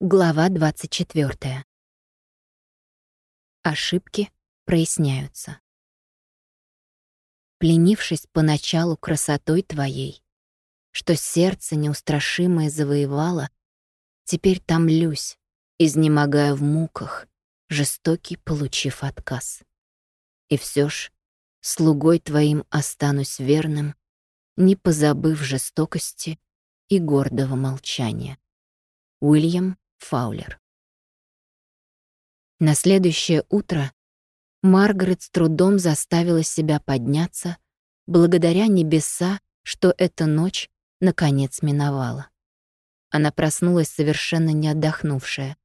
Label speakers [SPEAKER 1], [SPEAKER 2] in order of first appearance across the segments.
[SPEAKER 1] Глава 24. Ошибки проясняются. Пленившись поначалу красотой твоей, что сердце неустрашимое завоевало, теперь томлюсь, изнемогая в муках, жестокий получив отказ. И все ж слугой твоим останусь верным, не позабыв жестокости и гордого молчания. Уильям Фаулер. На следующее утро Маргарет с трудом заставила себя подняться, благодаря небеса, что эта ночь наконец миновала. Она проснулась совершенно не отдохнувшая.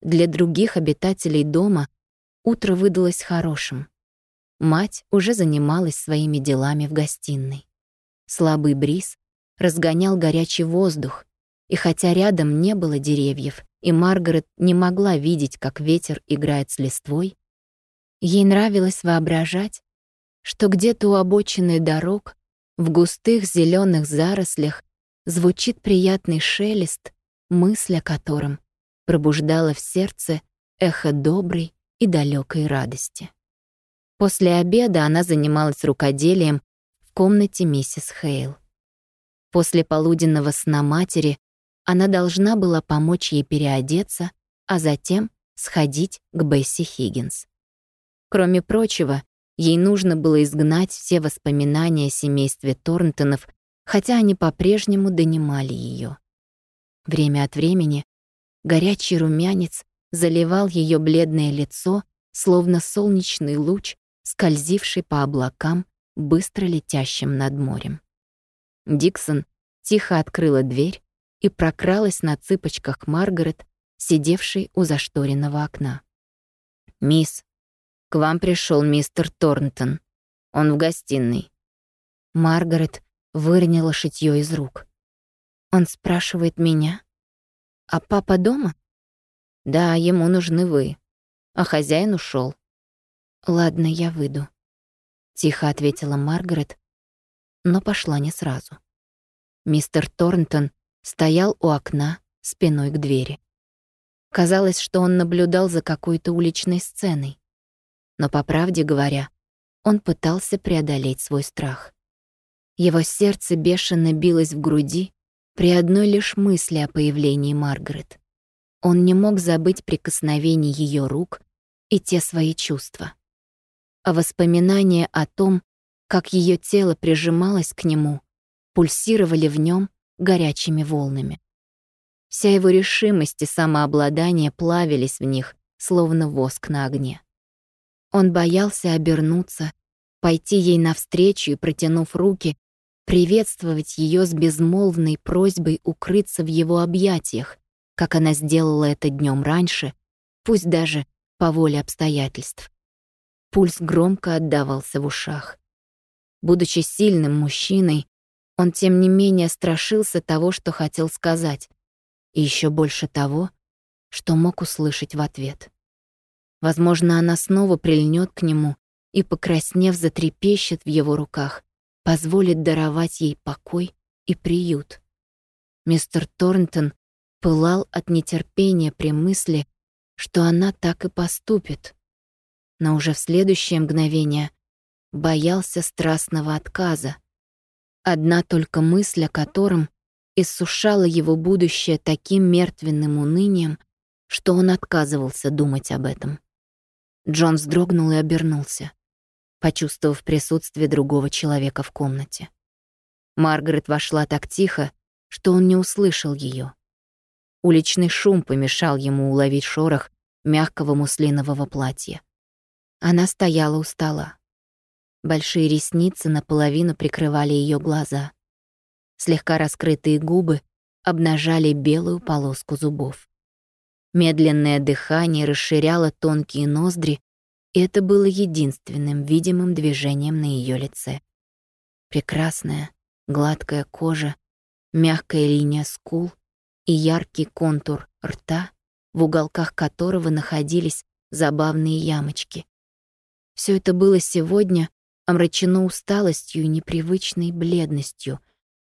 [SPEAKER 1] Для других обитателей дома утро выдалось хорошим. Мать уже занималась своими делами в гостиной. Слабый бриз разгонял горячий воздух, и хотя рядом не было деревьев, и Маргарет не могла видеть, как ветер играет с листвой, ей нравилось воображать, что где-то у обочины дорог, в густых зеленых зарослях, звучит приятный шелест, мысль о котором пробуждала в сердце эхо доброй и далекой радости. После обеда она занималась рукоделием в комнате миссис Хейл. После полуденного сна матери она должна была помочь ей переодеться, а затем сходить к Бесси Хиггинс. Кроме прочего, ей нужно было изгнать все воспоминания о семействе Торнтонов, хотя они по-прежнему донимали ее. Время от времени горячий румянец заливал ее бледное лицо, словно солнечный луч, скользивший по облакам, быстро летящим над морем. Диксон тихо открыла дверь и прокралась на цыпочках Маргарет, сидевшей у зашторенного окна. «Мисс, к вам пришел мистер Торнтон. Он в гостиной». Маргарет выронила шитьё из рук. «Он спрашивает меня? А папа дома?» «Да, ему нужны вы. А хозяин ушел. «Ладно, я выйду», — тихо ответила Маргарет, но пошла не сразу. Мистер Торнтон стоял у окна спиной к двери. Казалось, что он наблюдал за какой-то уличной сценой. Но, по правде говоря, он пытался преодолеть свой страх. Его сердце бешено билось в груди при одной лишь мысли о появлении Маргарет. Он не мог забыть прикосновений ее рук и те свои чувства. А воспоминания о том, как ее тело прижималось к нему, пульсировали в нем горячими волнами. Вся его решимость и самообладание плавились в них, словно воск на огне. Он боялся обернуться, пойти ей навстречу и, протянув руки, приветствовать ее с безмолвной просьбой укрыться в его объятиях, как она сделала это днем раньше, пусть даже по воле обстоятельств. Пульс громко отдавался в ушах. Будучи сильным мужчиной, он, тем не менее, страшился того, что хотел сказать, и еще больше того, что мог услышать в ответ. Возможно, она снова прильнет к нему и, покраснев, затрепещет в его руках, позволит даровать ей покой и приют. Мистер Торнтон пылал от нетерпения при мысли, что она так и поступит. Но уже в следующее мгновение боялся страстного отказа, Одна только мысль о котором иссушала его будущее таким мертвенным унынием, что он отказывался думать об этом. Джон вздрогнул и обернулся, почувствовав присутствие другого человека в комнате. Маргарет вошла так тихо, что он не услышал ее. Уличный шум помешал ему уловить шорох мягкого муслинового платья. Она стояла у стола. Большие ресницы наполовину прикрывали ее глаза. Слегка раскрытые губы обнажали белую полоску зубов. Медленное дыхание расширяло тонкие ноздри, и это было единственным видимым движением на ее лице. Прекрасная, гладкая кожа, мягкая линия скул и яркий контур рта, в уголках которого находились забавные ямочки. Все это было сегодня омрачено усталостью и непривычной бледностью,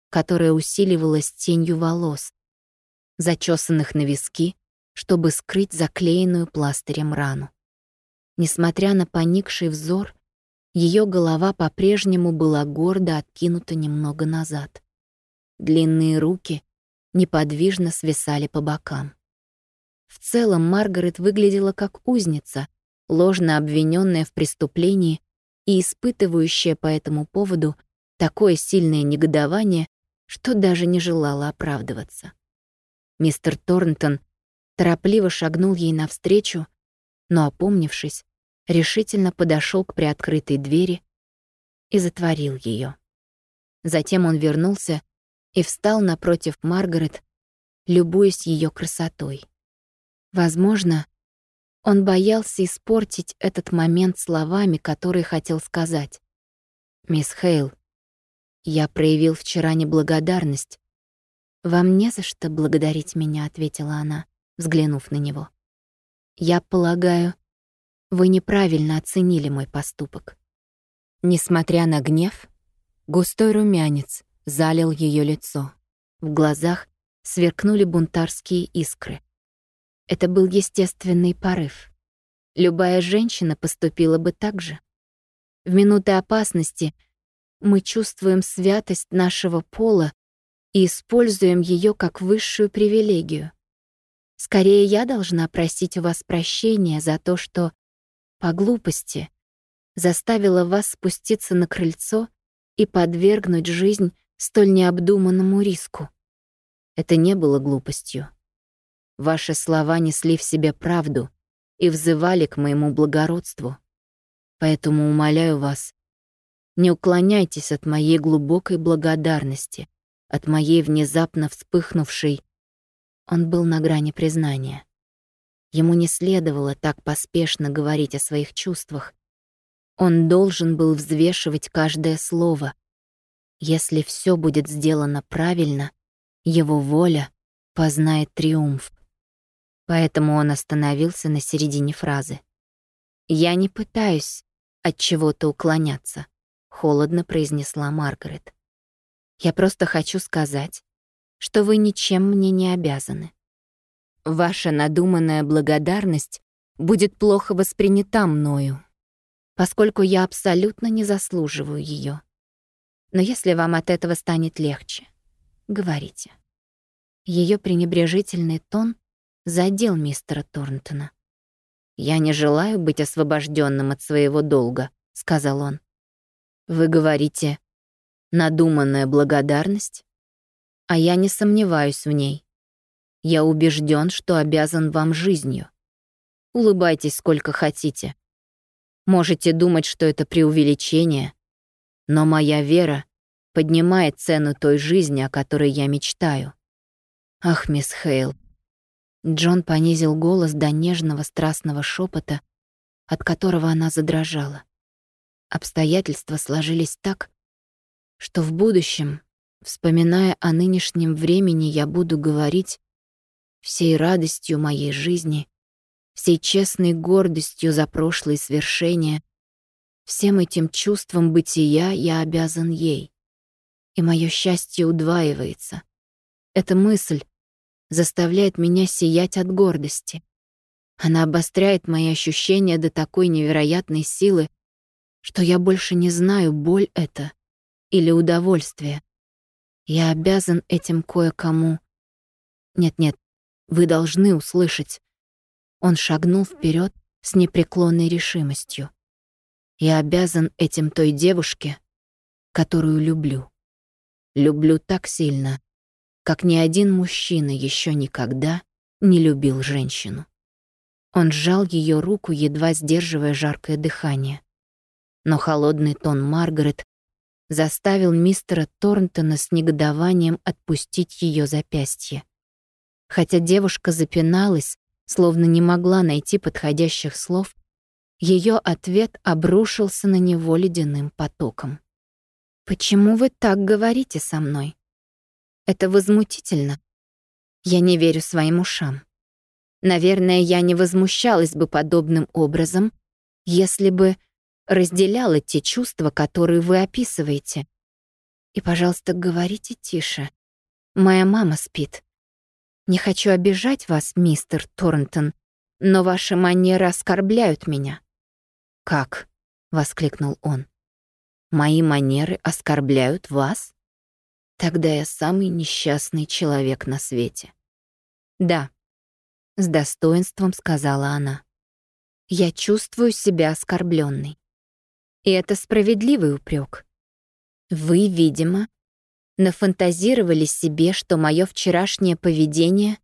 [SPEAKER 1] которая усиливалась тенью волос. зачесанных на виски, чтобы скрыть заклеенную пластырем рану. Несмотря на поникший взор, ее голова по-прежнему была гордо откинута немного назад. Длинные руки неподвижно свисали по бокам. В целом Маргарет выглядела как узница, ложно обвиненная в преступлении и испытывающая по этому поводу такое сильное негодование, что даже не желала оправдываться. Мистер Торнтон торопливо шагнул ей навстречу, но, опомнившись, решительно подошел к приоткрытой двери и затворил ее. Затем он вернулся и встал напротив Маргарет, любуясь ее красотой. Возможно, он боялся испортить этот момент словами, которые хотел сказать. «Мисс Хейл, я проявил вчера неблагодарность. Вам не за что благодарить меня», — ответила она, взглянув на него. «Я полагаю, вы неправильно оценили мой поступок». Несмотря на гнев, густой румянец залил ее лицо. В глазах сверкнули бунтарские искры. Это был естественный порыв. Любая женщина поступила бы так же. В минуты опасности мы чувствуем святость нашего пола и используем ее как высшую привилегию. Скорее, я должна просить у вас прощения за то, что, по глупости, заставила вас спуститься на крыльцо и подвергнуть жизнь столь необдуманному риску. Это не было глупостью. Ваши слова несли в себе правду и взывали к моему благородству. Поэтому умоляю вас, не уклоняйтесь от моей глубокой благодарности, от моей внезапно вспыхнувшей... Он был на грани признания. Ему не следовало так поспешно говорить о своих чувствах. Он должен был взвешивать каждое слово. Если все будет сделано правильно, его воля познает триумф поэтому он остановился на середине фразы. «Я не пытаюсь от чего-то уклоняться», — холодно произнесла Маргарет. «Я просто хочу сказать, что вы ничем мне не обязаны. Ваша надуманная благодарность будет плохо воспринята мною, поскольку я абсолютно не заслуживаю ее. Но если вам от этого станет легче, говорите». Ее пренебрежительный тон задел мистера Торнтона. «Я не желаю быть освобожденным от своего долга», — сказал он. «Вы говорите, надуманная благодарность? А я не сомневаюсь в ней. Я убежден, что обязан вам жизнью. Улыбайтесь сколько хотите. Можете думать, что это преувеличение, но моя вера поднимает цену той жизни, о которой я мечтаю. Ах, мисс Хейл, Джон понизил голос до нежного страстного шепота, от которого она задрожала. Обстоятельства сложились так, что в будущем, вспоминая о нынешнем времени, я буду говорить всей радостью моей жизни, всей честной гордостью за прошлые свершения, всем этим чувством бытия я обязан ей. И мое счастье удваивается. Эта мысль заставляет меня сиять от гордости. Она обостряет мои ощущения до такой невероятной силы, что я больше не знаю, боль это или удовольствие. Я обязан этим кое-кому. Нет-нет, вы должны услышать. Он шагнул вперед с непреклонной решимостью. Я обязан этим той девушке, которую люблю. Люблю так сильно, как ни один мужчина еще никогда не любил женщину. Он сжал ее руку, едва сдерживая жаркое дыхание. Но холодный тон Маргарет заставил мистера Торнтона с негодованием отпустить ее запястье. Хотя девушка запиналась, словно не могла найти подходящих слов, ее ответ обрушился на него ледяным потоком. «Почему вы так говорите со мной? Это возмутительно. Я не верю своим ушам. Наверное, я не возмущалась бы подобным образом, если бы разделяла те чувства, которые вы описываете. И, пожалуйста, говорите тише. Моя мама спит. «Не хочу обижать вас, мистер Торнтон, но ваши манеры оскорбляют меня».
[SPEAKER 2] «Как?» — воскликнул он. «Мои манеры оскорбляют вас? Тогда я самый несчастный человек на свете».
[SPEAKER 1] «Да», — с достоинством сказала она. «Я чувствую себя оскорбленной. И это справедливый упрек. Вы, видимо, нафантазировали себе, что мое вчерашнее поведение...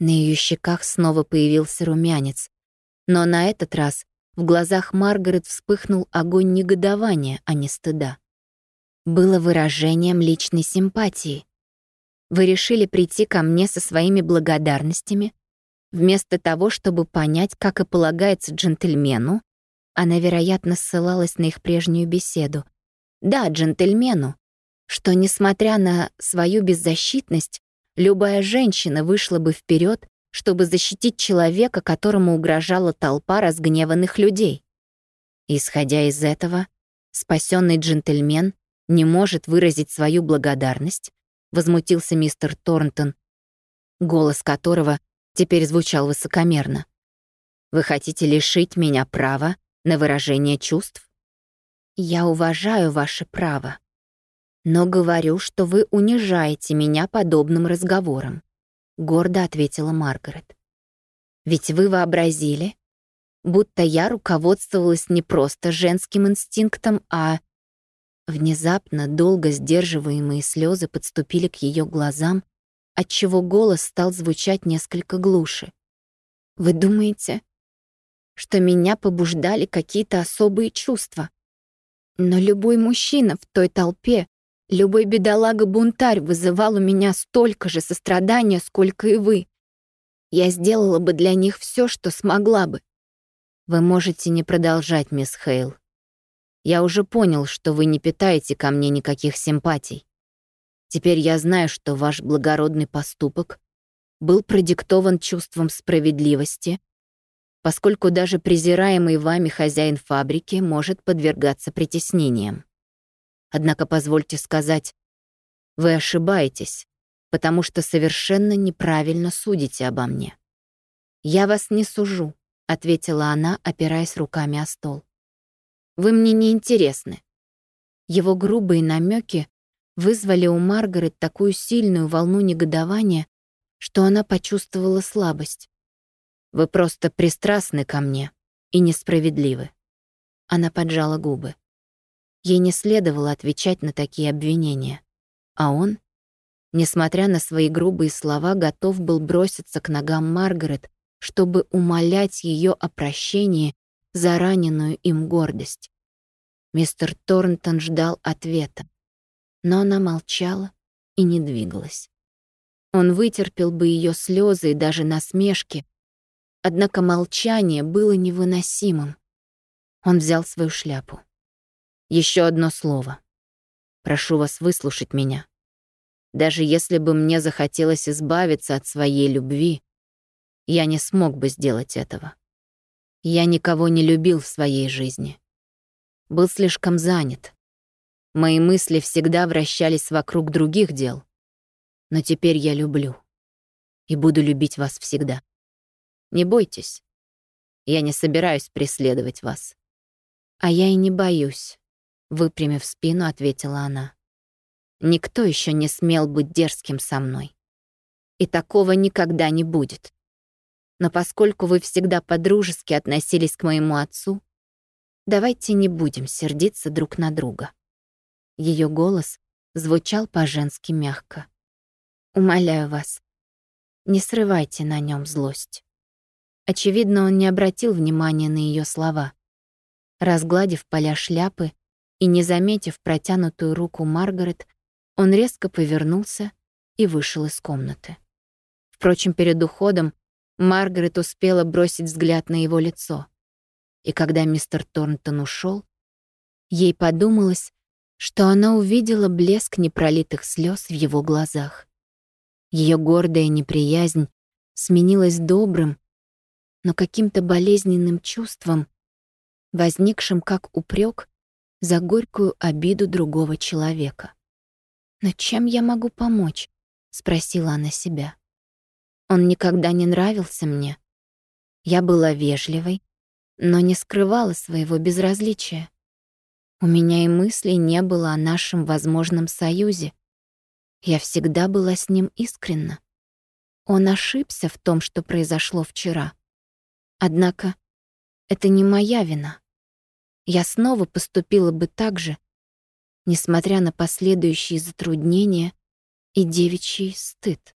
[SPEAKER 1] На ее щеках снова появился румянец, но на этот раз в глазах Маргарет вспыхнул огонь негодования, а не стыда. Было выражением личной симпатии. Вы решили прийти ко мне со своими благодарностями, вместо того, чтобы понять, как и полагается джентльмену, она, вероятно, ссылалась на их прежнюю беседу. Да, джентльмену, что, несмотря на свою беззащитность, любая женщина вышла бы вперед, чтобы защитить человека, которому угрожала толпа разгневанных людей. Исходя из этого, спасенный джентльмен не может выразить свою благодарность, возмутился мистер Торнтон, голос которого теперь звучал высокомерно. «Вы хотите лишить меня права на выражение чувств?» «Я уважаю ваше право», но говорю, что вы унижаете меня подобным разговором», — гордо ответила Маргарет. «Ведь вы вообразили, будто я руководствовалась не просто женским инстинктом, а...» Внезапно долго сдерживаемые слезы подступили к ее глазам, отчего голос стал звучать несколько глуше. «Вы думаете, что меня побуждали какие-то особые чувства? Но любой мужчина в той толпе Любой бедолага-бунтарь вызывал у меня столько же сострадания, сколько и вы. Я сделала бы для них все, что смогла бы.
[SPEAKER 2] Вы можете не продолжать, мисс Хейл. Я уже понял, что вы не питаете ко мне никаких симпатий. Теперь я знаю, что ваш благородный поступок был продиктован чувством справедливости, поскольку даже презираемый вами хозяин фабрики может подвергаться притеснениям. Однако позвольте сказать, вы ошибаетесь, потому что совершенно неправильно судите обо мне.
[SPEAKER 1] «Я вас не сужу», — ответила она, опираясь руками о стол. «Вы мне не интересны». Его грубые намеки вызвали у Маргарет такую сильную волну негодования, что она почувствовала слабость.
[SPEAKER 2] «Вы просто пристрастны ко мне и несправедливы».
[SPEAKER 1] Она поджала губы. Ей не следовало отвечать на такие обвинения. А он, несмотря на свои грубые слова, готов был броситься к ногам Маргарет, чтобы умолять ее о прощении за раненую им гордость. Мистер Торнтон ждал ответа, но она молчала и не двигалась. Он вытерпел бы ее слезы и даже насмешки, однако молчание было невыносимым. Он взял свою шляпу. Еще одно слово. Прошу вас выслушать меня. Даже если бы мне захотелось избавиться от своей любви, я не смог бы сделать этого. Я никого не любил в своей жизни. Был слишком занят. Мои мысли всегда вращались вокруг других дел. Но теперь я люблю. И буду любить вас всегда. Не бойтесь. Я не собираюсь преследовать вас. А я и не боюсь. Выпрямив спину, ответила она. Никто еще не смел быть дерзким со мной. И такого никогда не будет. Но поскольку вы всегда подружески относились к моему отцу, давайте не будем сердиться друг на друга. Ее голос звучал по-женски мягко. Умоляю вас, не срывайте на нем злость. Очевидно, он не обратил внимания на ее слова. Разгладив поля шляпы, и, не заметив протянутую руку Маргарет, он резко повернулся и вышел из комнаты. Впрочем, перед уходом Маргарет успела бросить взгляд на его лицо. И когда мистер Торнтон ушел, ей подумалось, что она увидела блеск непролитых слез в его глазах. Ее гордая неприязнь сменилась добрым, но каким-то болезненным чувством, возникшим как упрек за горькую обиду другого человека. «Но чем я могу помочь?» — спросила она себя. Он никогда не нравился мне. Я была вежливой, но не скрывала своего безразличия. У меня и мыслей не было о нашем возможном союзе. Я всегда была с ним искренна. Он ошибся в том, что произошло вчера. Однако это не моя вина. Я снова поступила бы так же, несмотря на последующие затруднения и девичий стыд.